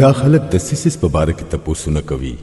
دا خلک د سیسس په باره کې تپوسونه کوي